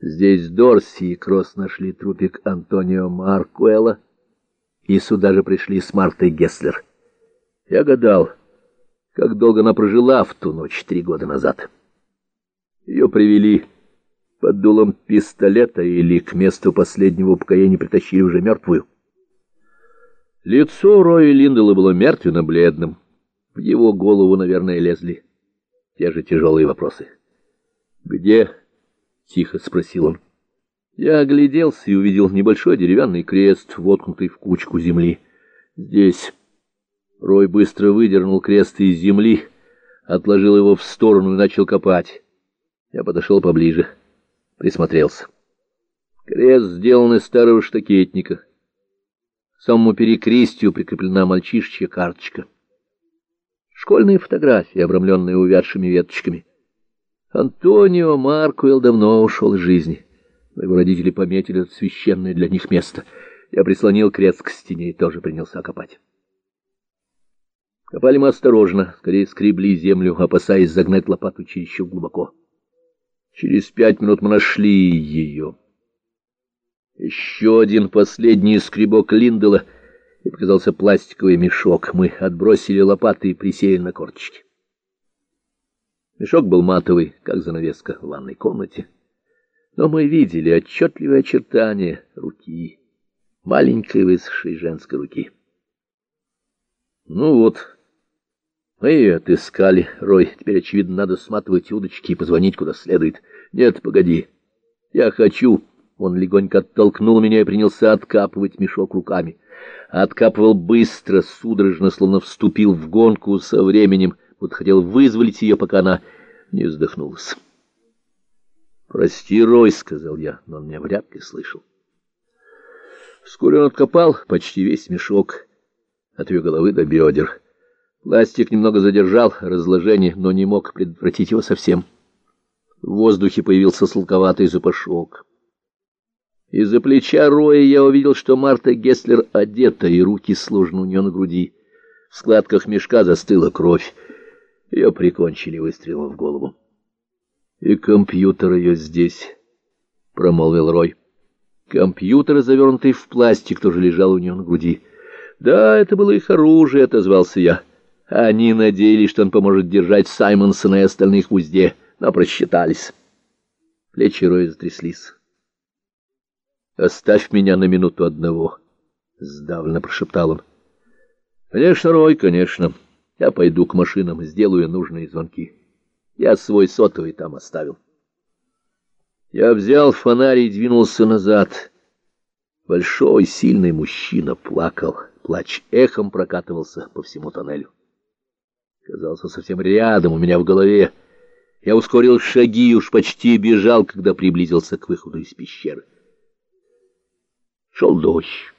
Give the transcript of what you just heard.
Здесь Дорси и Кросс нашли трупик Антонио Маркуэла, и сюда же пришли с Мартой Гесслер. Я гадал, как долго она прожила в ту ночь три года назад. Ее привели под дулом пистолета или к месту последнего упокоения притащили уже мертвую. Лицо Роя Линдела было мертвенно-бледным. В его голову, наверное, лезли те же тяжелые вопросы. «Где?» — тихо спросил он. Я огляделся и увидел небольшой деревянный крест, воткнутый в кучку земли. «Здесь...» Рой быстро выдернул крест из земли, отложил его в сторону и начал копать. Я подошел поближе, присмотрелся. Крест сделан из старого штакетника. К самому перекрестию прикреплена мальчишечья карточка. Школьные фотографии, обрамленные увядшими веточками. Антонио Маркуэлл давно ушел из жизни, но его родители пометили это священное для них место. Я прислонил крест к стене и тоже принялся копать. Копали мы осторожно, скорее скребли землю, опасаясь загнать лопату чересчур глубоко. Через пять минут мы нашли ее. Еще один последний скребок Линдела, и показался пластиковый мешок. Мы отбросили лопаты и присели на корточки. Мешок был матовый, как занавеска в ванной комнате. Но мы видели отчетливые очертания руки, маленькой высохшей женской руки. Ну вот... Мы ее отыскали, Рой. Теперь, очевидно, надо сматывать удочки и позвонить куда следует. Нет, погоди. Я хочу... Он легонько оттолкнул меня и принялся откапывать мешок руками. Откапывал быстро, судорожно, словно вступил в гонку со временем, вот хотел вызволить ее, пока она не вздохнулась. «Прости, Рой», — сказал я, но он меня вряд ли слышал. Вскоре он откопал почти весь мешок от ее головы до бедер. Пластик немного задержал разложение, но не мог предотвратить его совсем. В воздухе появился сладковатый запашок. Из-за плеча Роя я увидел, что Марта Гесслер одета, и руки сложены у нее на груди. В складках мешка застыла кровь. Ее прикончили выстрелом в голову. — И компьютер ее здесь, — промолвил Рой. Компьютер, завернутый в пластик, тоже лежал у нее на груди. — Да, это было их оружие, — отозвался я. Они надеялись, что он поможет держать Саймонсона и остальных в узде, но просчитались. Плечи Роя затряслись. «Оставь меня на минуту одного», — сдавленно прошептал он. «Конечно, Рой, конечно. Я пойду к машинам, сделаю нужные звонки. Я свой сотовый там оставил». Я взял фонарь и двинулся назад. Большой, сильный мужчина плакал. Плач эхом прокатывался по всему тоннелю. Казался совсем рядом, у меня в голове. Я ускорил шаги и уж почти бежал, когда приблизился к выходу из пещеры. Шел дождь.